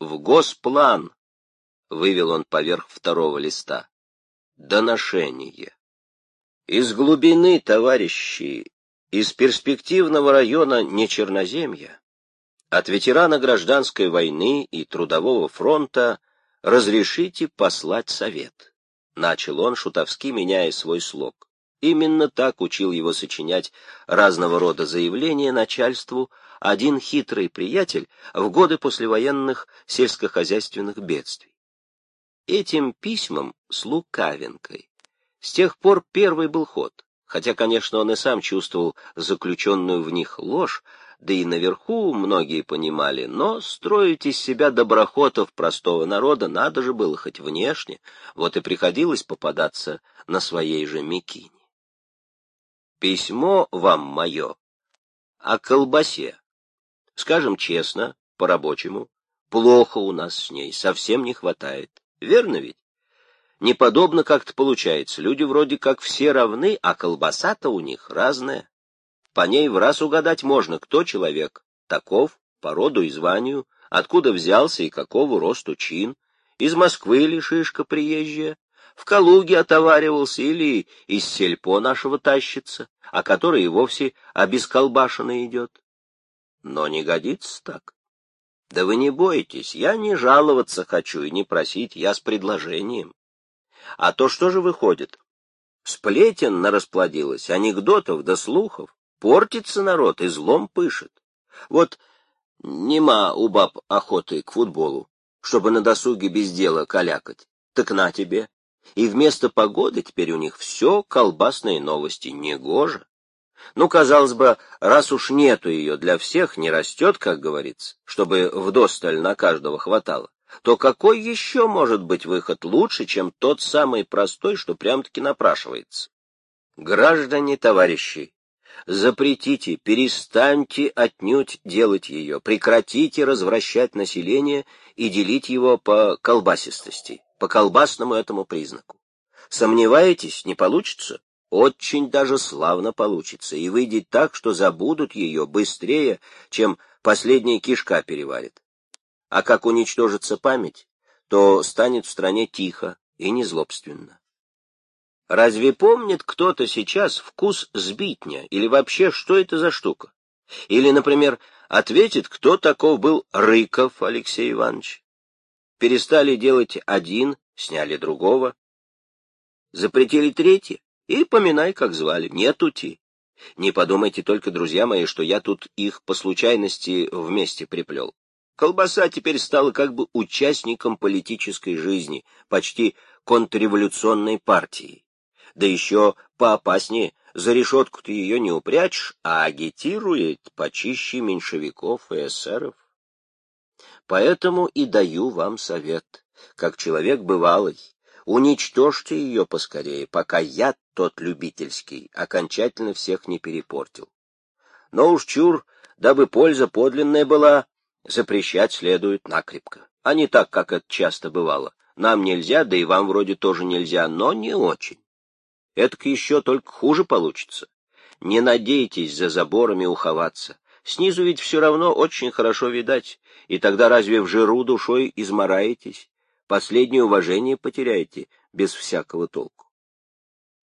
в госплан, — вывел он поверх второго листа, — доношение. Из глубины, товарищи, из перспективного района Нечерноземья, от ветерана гражданской войны и трудового фронта разрешите послать совет. Начал он, шутовски меняя свой слог. Именно так учил его сочинять разного рода заявления начальству один хитрый приятель в годы послевоенных сельскохозяйственных бедствий. Этим письмом с лукавинкой с тех пор первый был ход, хотя, конечно, он и сам чувствовал заключенную в них ложь, да и наверху многие понимали, но строить из себя доброхотов простого народа надо же было хоть внешне, вот и приходилось попадаться на своей же мекине. Письмо вам мое о колбасе. Скажем честно, по-рабочему, плохо у нас с ней, совсем не хватает. Верно ведь? Неподобно как-то получается. Люди вроде как все равны, а колбаса-то у них разная. По ней в раз угадать можно, кто человек, таков, по роду и званию, откуда взялся и какого росту чин, из Москвы ли шишка приезжая, в Калуге отоваривался или из сельпо нашего тащится, а который и вовсе обесколбашенно идет. Но не годится так. Да вы не бойтесь, я не жаловаться хочу и не просить, я с предложением. А то что же выходит? Сплетен нарасплодилось, анекдотов да слухов. Портится народ и злом пышет. Вот нема у баб охоты к футболу, чтобы на досуге без дела калякать. Так на тебе. И вместо погоды теперь у них все колбасные новости, негоже. Ну, казалось бы, раз уж нету ее для всех, не растет, как говорится, чтобы вдосталь на каждого хватало, то какой еще может быть выход лучше, чем тот самый простой, что прям-таки напрашивается? Граждане, товарищи, Запретите, перестаньте отнюдь делать ее, прекратите развращать население и делить его по колбасистости, по колбасному этому признаку. Сомневаетесь, не получится? Очень даже славно получится, и выйдет так, что забудут ее быстрее, чем последняя кишка переварит. А как уничтожится память, то станет в стране тихо и незлобственно. Разве помнит кто-то сейчас вкус сбитня или вообще что это за штука? Или, например, ответит, кто таков был Рыков Алексей Иванович? Перестали делать один, сняли другого. Запретили третье, и поминай, как звали, нет ути. Не подумайте только, друзья мои, что я тут их по случайности вместе приплел. Колбаса теперь стала как бы участником политической жизни, почти контрреволюционной партии да еще поопаснее, за решетку ты ее не упрячешь, а агитирует почище меньшевиков и эсеров. Поэтому и даю вам совет, как человек бывалый, уничтожьте ее поскорее, пока я, тот любительский, окончательно всех не перепортил. Но уж чур, дабы польза подлинная была, запрещать следует накрепко, а не так, как это часто бывало. Нам нельзя, да и вам вроде тоже нельзя, но не очень. Этак еще только хуже получится. Не надейтесь за заборами уховаться. Снизу ведь все равно очень хорошо видать, и тогда разве в жиру душой измораетесь? Последнее уважение потеряете без всякого толку.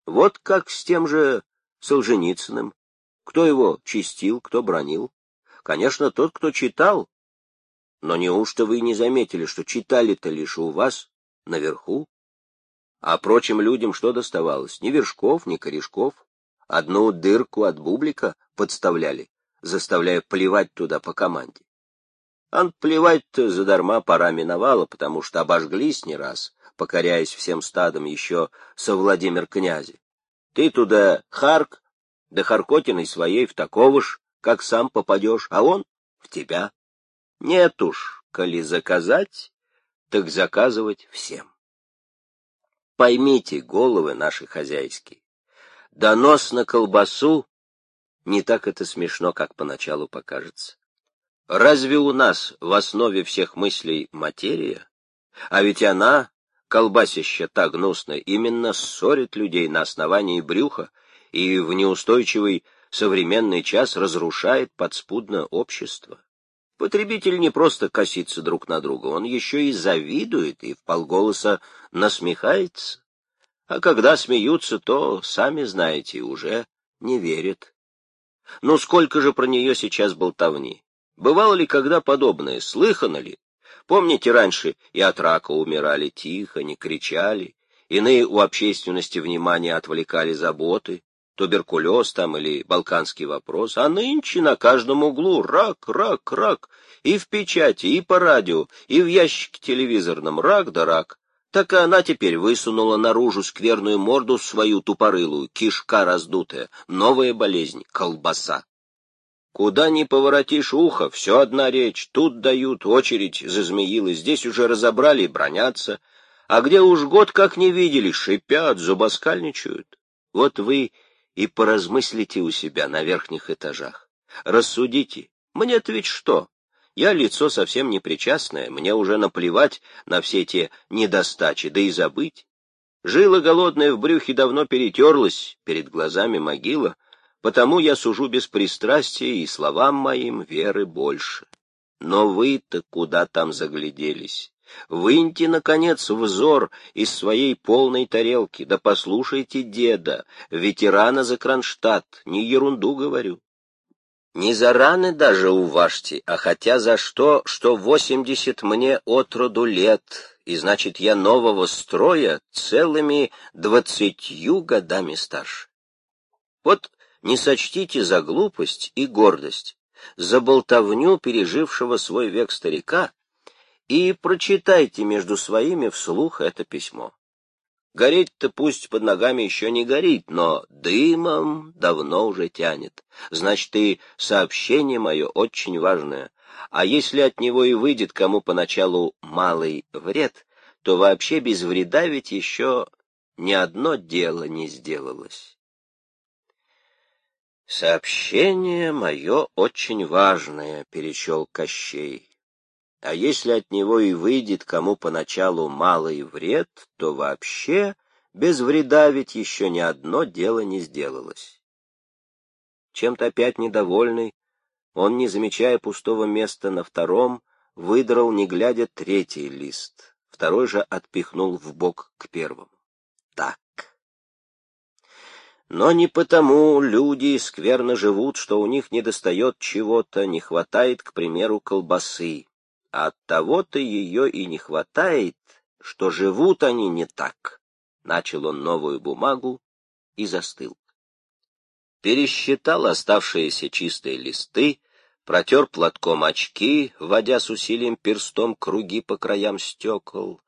Вот как с тем же Солженицыным. Кто его чистил, кто бронил? Конечно, тот, кто читал. Но неужто вы не заметили, что читали-то лишь у вас, наверху? А прочим людям что доставалось? Ни вершков, ни корешков. Одну дырку от бублика подставляли, заставляя плевать туда по команде. Ан плевать-то задарма пора миновала, потому что обожглись не раз, покоряясь всем стадом еще со Владимир князи. Ты туда Харк, да Харкотиной своей в такого ж, как сам попадешь, а он в тебя. Нет уж, коли заказать, так заказывать всем. Поймите, головы наши хозяйские, донос на колбасу не так это смешно, как поначалу покажется. Разве у нас в основе всех мыслей материя? А ведь она, колбасища так гнусная, именно ссорит людей на основании брюха и в неустойчивый современный час разрушает подспудно общество. Потребитель не просто косится друг на друга, он еще и завидует и вполголоса насмехается. А когда смеются, то, сами знаете, уже не верят. Ну сколько же про нее сейчас болтовни? Бывало ли когда подобное, слыхано ли? Помните, раньше и от рака умирали тихо, не кричали, иные у общественности внимание отвлекали заботы, туберкулез там или балканский вопрос, а нынче на каждом углу рак, рак, рак, и в печати, и по радио, и в ящике телевизорном рак да рак. Так и она теперь высунула наружу скверную морду свою тупорылую, кишка раздутая, новая болезнь — колбаса. Куда ни поворотишь ухо, все одна речь, тут дают, очередь зазмеилась, здесь уже разобрали и бронятся, а где уж год как не видели, шипят, зубоскальничают. Вот вы и поразмыслите у себя на верхних этажах. Рассудите, мне-то ведь что? Я лицо совсем непричастное, мне уже наплевать на все те недостачи, да и забыть. Жила голодная в брюхе давно перетерлась, перед глазами могила, потому я сужу без пристрастия и словам моим веры больше. Но вы-то куда там загляделись? Выньте, наконец, взор из своей полной тарелки, да послушайте деда, ветерана за Кронштадт, не ерунду говорю. Не за раны даже уважьте, а хотя за что, что восемьдесят мне от роду лет, и значит я нового строя целыми двадцатью годами старше. Вот не сочтите за глупость и гордость, за болтовню пережившего свой век старика, и прочитайте между своими вслух это письмо. Гореть-то пусть под ногами еще не горит, но дымом давно уже тянет. Значит, и сообщение мое очень важное. А если от него и выйдет кому поначалу малый вред, то вообще без вреда ведь еще ни одно дело не сделалось. «Сообщение мое очень важное», — перечел Кощей. А если от него и выйдет кому поначалу малый вред, то вообще без вреда ведь еще ни одно дело не сделалось. Чем-то опять недовольный, он, не замечая пустого места на втором, выдрал, не глядя, третий лист, второй же отпихнул в бок к первому. Так. Но не потому люди скверно живут, что у них недостает чего-то, не хватает, к примеру, колбасы от того-то ее и не хватает, что живут они не так. Начал он новую бумагу и застыл. Пересчитал оставшиеся чистые листы, протер платком очки, водя с усилием перстом круги по краям стекол.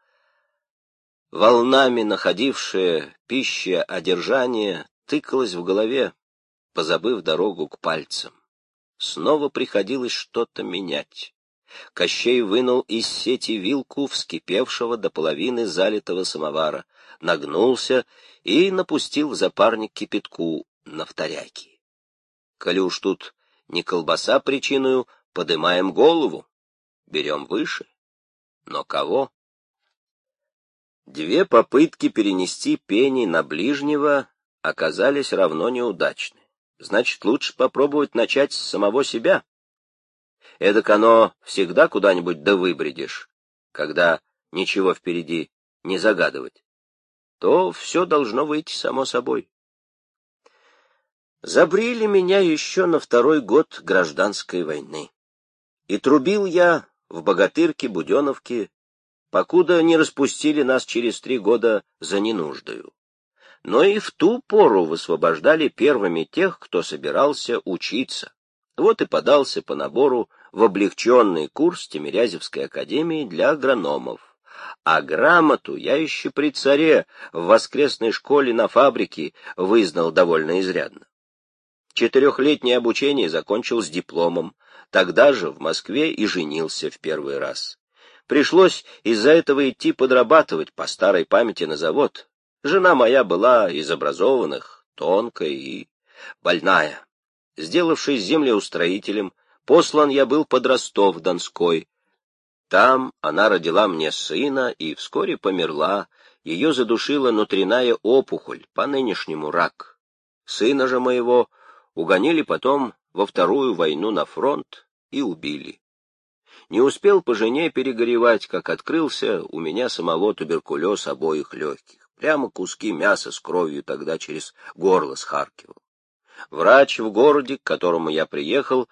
Волнами находившее пища одержание тыкалось в голове, позабыв дорогу к пальцам. Снова приходилось что-то менять. Кощей вынул из сети вилку вскипевшего до половины залитого самовара, нагнулся и напустил в запарник кипятку на вторяки. Коли уж тут не колбаса причиною, подымаем голову, берем выше. Но кого? Две попытки перенести пени на ближнего оказались равно неудачны. Значит, лучше попробовать начать с самого себя. Эдак оно всегда куда-нибудь да выбредишь, когда ничего впереди не загадывать. То все должно выйти само собой. Забрили меня еще на второй год гражданской войны. И трубил я в Богатырке, Буденовке, покуда не распустили нас через три года за ненуждою. Но и в ту пору высвобождали первыми тех, кто собирался учиться. Вот и подался по набору в облегченный курс Тимирязевской академии для агрономов. А грамоту я еще при царе в воскресной школе на фабрике вызнал довольно изрядно. Четырехлетнее обучение закончил с дипломом, тогда же в Москве и женился в первый раз. Пришлось из-за этого идти подрабатывать по старой памяти на завод. Жена моя была из образованных, тонкая и больная. Сделавшись землеустроителем, Послан я был под Ростов-Донской. Там она родила мне сына и вскоре померла. Ее задушила внутренняя опухоль, по нынешнему рак. Сына же моего угонили потом во вторую войну на фронт и убили. Не успел по жене перегоревать, как открылся у меня самого туберкулез обоих легких. Прямо куски мяса с кровью тогда через горло схаркивал. Врач в городе, к которому я приехал,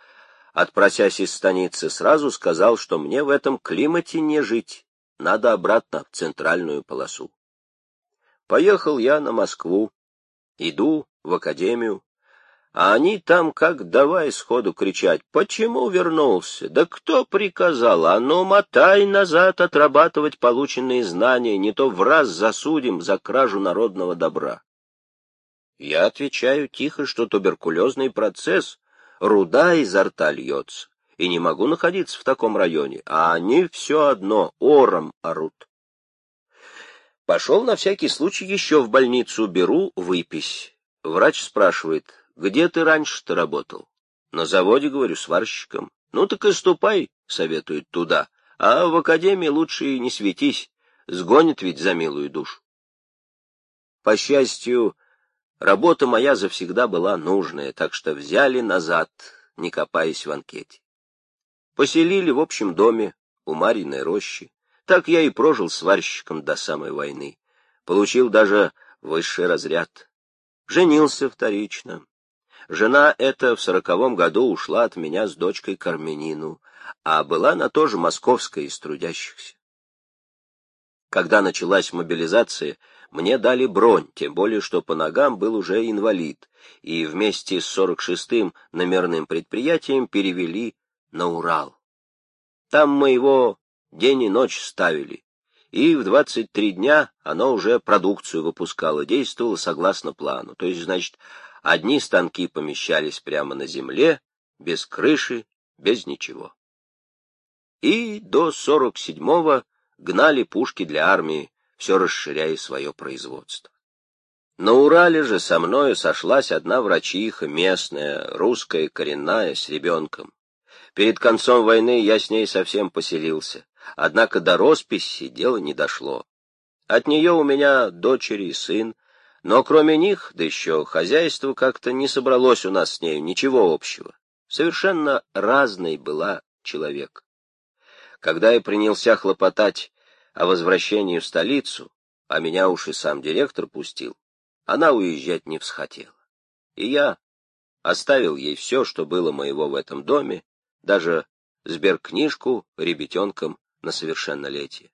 отпросясь из станицы, сразу сказал, что мне в этом климате не жить, надо обратно в центральную полосу. Поехал я на Москву, иду в академию, а они там как давай сходу кричать, почему вернулся? Да кто приказал? А ну, мотай назад отрабатывать полученные знания, не то в раз засудим за кражу народного добра. Я отвечаю тихо, что туберкулезный процесс, руда изо рта льется, и не могу находиться в таком районе, а они все одно ором орут. Пошел на всякий случай еще в больницу, беру выпись. Врач спрашивает, где ты раньше-то работал? На заводе, говорю, сварщиком. Ну так и ступай, советует туда. А в академии лучше и не светись. Сгонит ведь за милую душу. По счастью, работа моя завсегда была нужная, так что взяли назад, не копаясь в анкете. Поселили в общем доме у Марьиной рощи. Так я и прожил сварщиком до самой войны. Получил даже высший разряд. Женился вторично. Жена эта в сороковом году ушла от меня с дочкой к армянину, а была она тоже московская из трудящихся. Когда началась мобилизация, мне дали бронь, тем более, что по ногам был уже инвалид, и вместе с 46-м номерным предприятием перевели на Урал. Там мы его день и ночь ставили, и в 23 дня оно уже продукцию выпускало, действовало согласно плану, то есть, значит, Одни станки помещались прямо на земле, без крыши, без ничего. И до 47-го гнали пушки для армии, все расширяя свое производство. На Урале же со мною сошлась одна врачиха, местная, русская, коренная, с ребенком. Перед концом войны я с ней совсем поселился, однако до росписи дело не дошло. От нее у меня дочери и сын, но кроме них, да еще хозяйство как-то не собралось у нас с нею ничего общего. Совершенно разной была человек. Когда я принялся хлопотать о возвращении в столицу, а меня уж и сам директор пустил, она уезжать не всхотела. И я оставил ей все, что было моего в этом доме, даже сберкнижку ребятенком на совершеннолетие.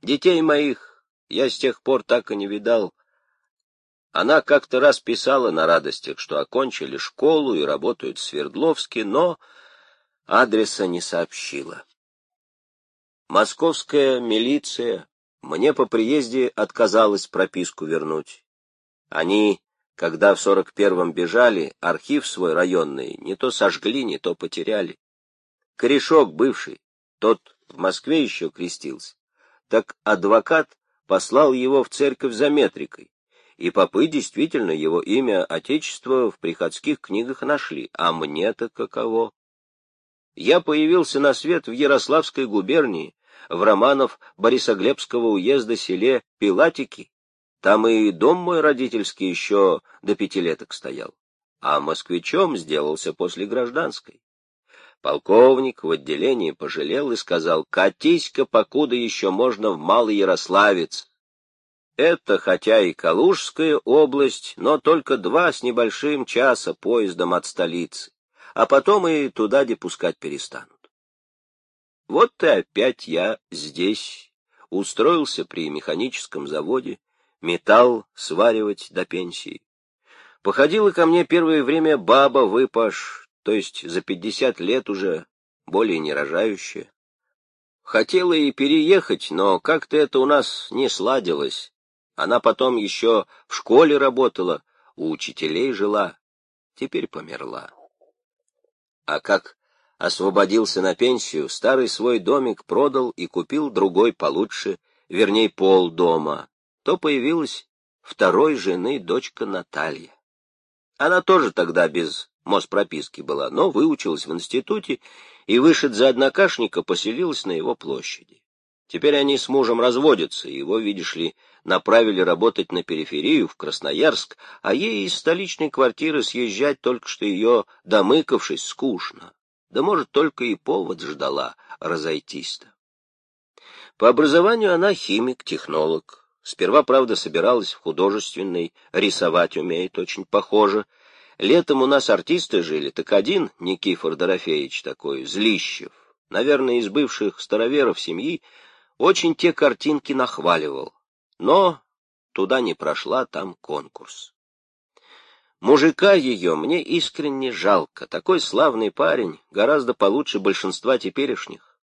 Детей моих я с тех пор так и не видал, она как-то раз писала на радостях, что окончили школу и работают в Свердловске, но адреса не сообщила. Московская милиция мне по приезде отказалась прописку вернуть. Они, когда в сорок первом бежали, архив свой районный не то сожгли, не то потеряли. Корешок бывший, тот в Москве еще крестился, так адвокат послал его в церковь за метрикой и попы действительно его имя Отечества в приходских книгах нашли, а мне-то каково? Я появился на свет в Ярославской губернии, в Романов Борисоглебского уезда селе Пилатики. Там и дом мой родительский еще до пятилеток стоял, а москвичом сделался после гражданской. Полковник в отделении пожалел и сказал, «Катись-ка, покуда еще можно в Малый Ярославец, это хотя и Калужская область, но только два с небольшим часа поездом от столицы, а потом и туда где перестанут. Вот и опять я здесь, устроился при механическом заводе, металл сваривать до пенсии. Походила ко мне первое время баба выпаш, то есть за пятьдесят лет уже, более не рожающая. Хотела и переехать, но как-то это у нас не сладилось. Она потом еще в школе работала, у учителей жила, теперь померла. А как освободился на пенсию, старый свой домик продал и купил другой получше, верней пол дома, то появилась второй жены дочка Наталья. Она тоже тогда без Моспрописки была, но выучилась в институте и, вышед за однокашника, поселилась на его площади. Теперь они с мужем разводятся, его, видишь ли, направили работать на периферию, в Красноярск, а ей из столичной квартиры съезжать только что ее домыкавшись скучно. да, может, только и повод ждала разойтись-то. По образованию она химик, технолог. Сперва, правда, собиралась в художественной, рисовать умеет, очень похоже. Летом у нас артисты жили, так один, Никифор Дорофеевич такой, Злищев, наверное, из бывших староверов семьи, очень те картинки нахваливал. Но туда не прошла, там конкурс. Мужика ее мне искренне жалко. Такой славный парень, гораздо получше большинства теперешних.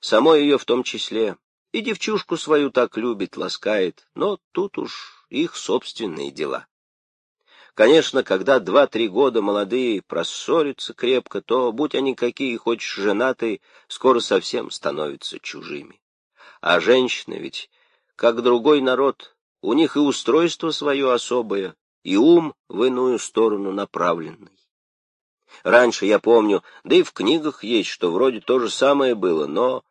Само ее в том числе. И девчушку свою так любит, ласкает, но тут уж их собственные дела. Конечно, когда два-три года молодые проссорятся крепко, то, будь они какие хочешь женатые, скоро совсем становятся чужими. А женщины ведь, как другой народ, у них и устройство свое особое, и ум в иную сторону направленный. Раньше, я помню, да и в книгах есть, что вроде то же самое было, но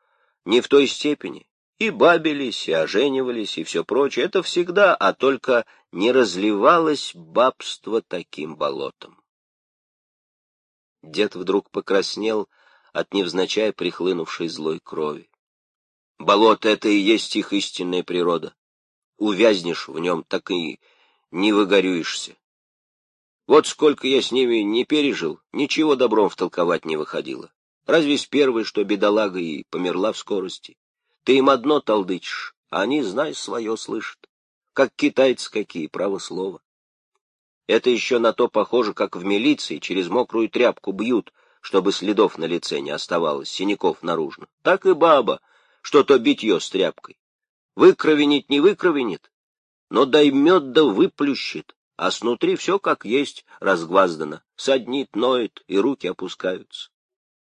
не в той степени. И бабились, и оженивались, и все прочее. Это всегда, а только не разливалось бабство таким болотом. Дед вдруг покраснел от невзначай прихлынувшей злой крови. Болото — это и есть их истинная природа. Увязнешь в нем, так и не выгорюешься. Вот сколько я с ними не пережил, ничего добром втолковать не выходило. Разве с первой, что бедолага и померла в скорости. Ты им одно толдычишь, а они, знай, свое слышат. Как китайцы какие, право слово. Это еще на то похоже, как в милиции через мокрую тряпку бьют, чтобы следов на лице не оставалось, синяков наружно. Так и баба, что то битье с тряпкой. Выкровенить не выкровенит, но доймет да выплющит, а снутри все как есть разгваздано, саднит, ноет, и руки опускаются.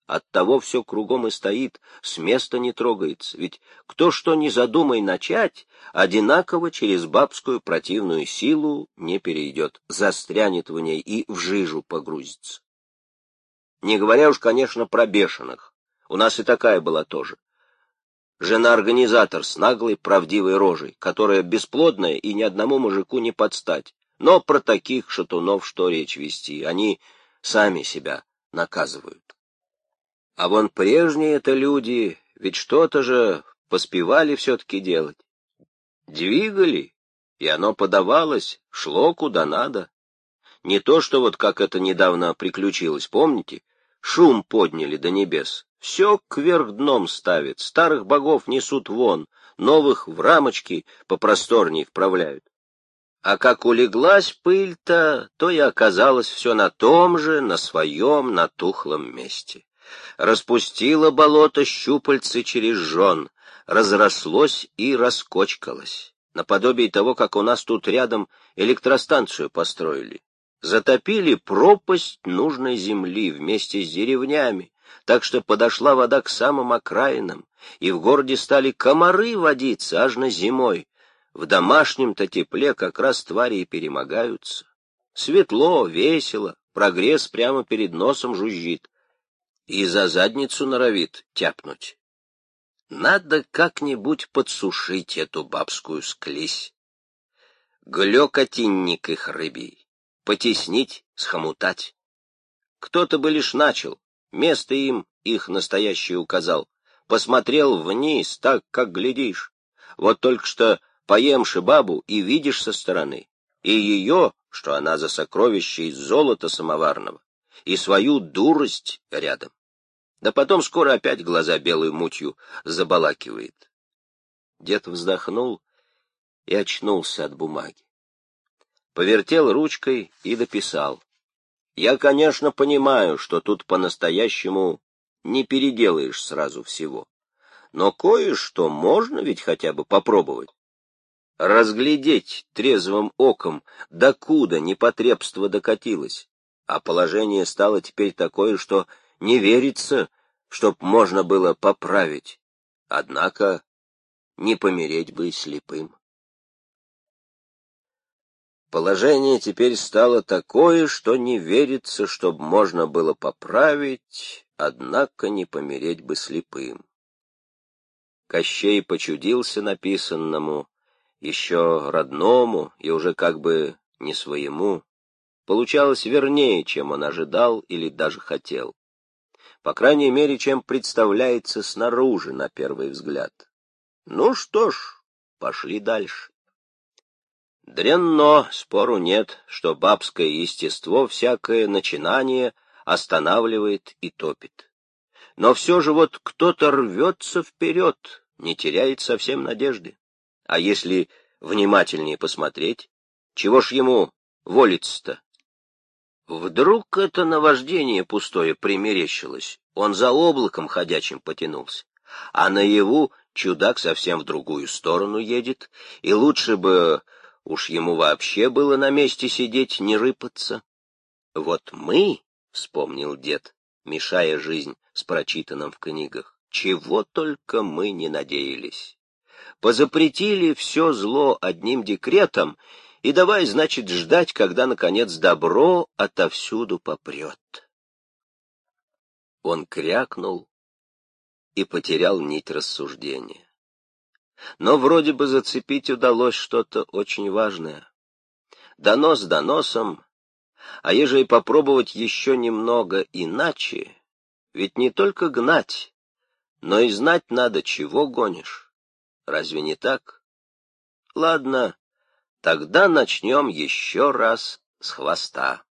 Оттого все кругом и стоит, с места не трогается, ведь кто что не задумай начать, одинаково через бабскую противную силу не перейдет, застрянет в ней и в жижу погрузится. Не говоря уж, конечно, про бешеных. У нас и такая была тоже. Жена-организатор с наглой, правдивой рожей, которая бесплодная и ни одному мужику не подстать. Но про таких шатунов что речь вести, они сами себя наказывают. А вон прежние-то люди ведь что-то же поспевали все-таки делать. Двигали, и оно подавалось, шло куда надо. Не то, что вот как это недавно приключилось, помните? Шум подняли до небес. Все кверх дном ставят, старых богов несут вон, новых в рамочки попросторнее вправляют. А как улеглась пыль-то, то и оказалось все на том же, на своем натухлом месте распустило болото щупальцы через жон, разрослось и раскочкалось, наподобие того, как у нас тут рядом электростанцию построили. Затопили пропасть нужной земли вместе с деревнями, так что подошла вода к самым окраинам, и в городе стали комары водиться аж на зимой. В домашнем-то тепле как раз твари и перемогаются. Светло, весело, прогресс прямо перед носом жужжит и за задницу норовит тяпнуть. Надо как-нибудь подсушить эту бабскую склизь. Глёкотинник их рыбий, потеснить, схомутать. Кто-то бы лишь начал, место им их настоящее указал, посмотрел вниз, так, как глядишь. Вот только что поемши бабу и видишь со стороны, и ее, что она за сокровище из золота самоварного, и свою дурость рядом. Да потом скоро опять глаза белой мутью забалакивает. Дед вздохнул и очнулся от бумаги. Повертел ручкой и дописал. Я, конечно, понимаю, что тут по-настоящему не переделаешь сразу всего. Но кое-что можно ведь хотя бы попробовать. Разглядеть трезвым оком, докуда непотребство докатилось. А положение стало теперь такое, что не верится, чтоб можно было поправить. Однако не помереть бы слепым. Положение теперь стало такое, что не верится, чтоб можно было поправить, однако не помереть бы слепым. Кощей почудился написанному, еще родному и уже как бы не своему. Получалось вернее, чем он ожидал или даже хотел. по крайней мере, чем представляется снаружи на первый взгляд. Ну что ж, пошли дальше. Дрянно, спору нет, что бабское естество всякое начинание останавливает и топит. Но все же вот кто-то рвется вперед, не теряет совсем надежды. А если внимательнее посмотреть, чего ж ему волиться-то? Вдруг это наваждение пустое примерещилось, он за облаком ходячим потянулся, а наяву чудак совсем в другую сторону едет, и лучше бы уж ему вообще было на месте сидеть, не рыпаться. Вот мы, — вспомнил дед, мешая жизнь с прочитанным в книгах, — чего только мы не надеялись. Позапретили все зло одним декретом, и давай, значит, ждать, когда, наконец, добро отовсюду попрет. Он крякнул и потерял нить рассуждения. Но вроде бы зацепить удалось что-то очень важное. Донос доносом, а ежели попробовать еще немного иначе, ведь не только гнать, но и знать надо, чего гонишь. Разве не так? Ладно, тогда начнем еще раз с хвоста.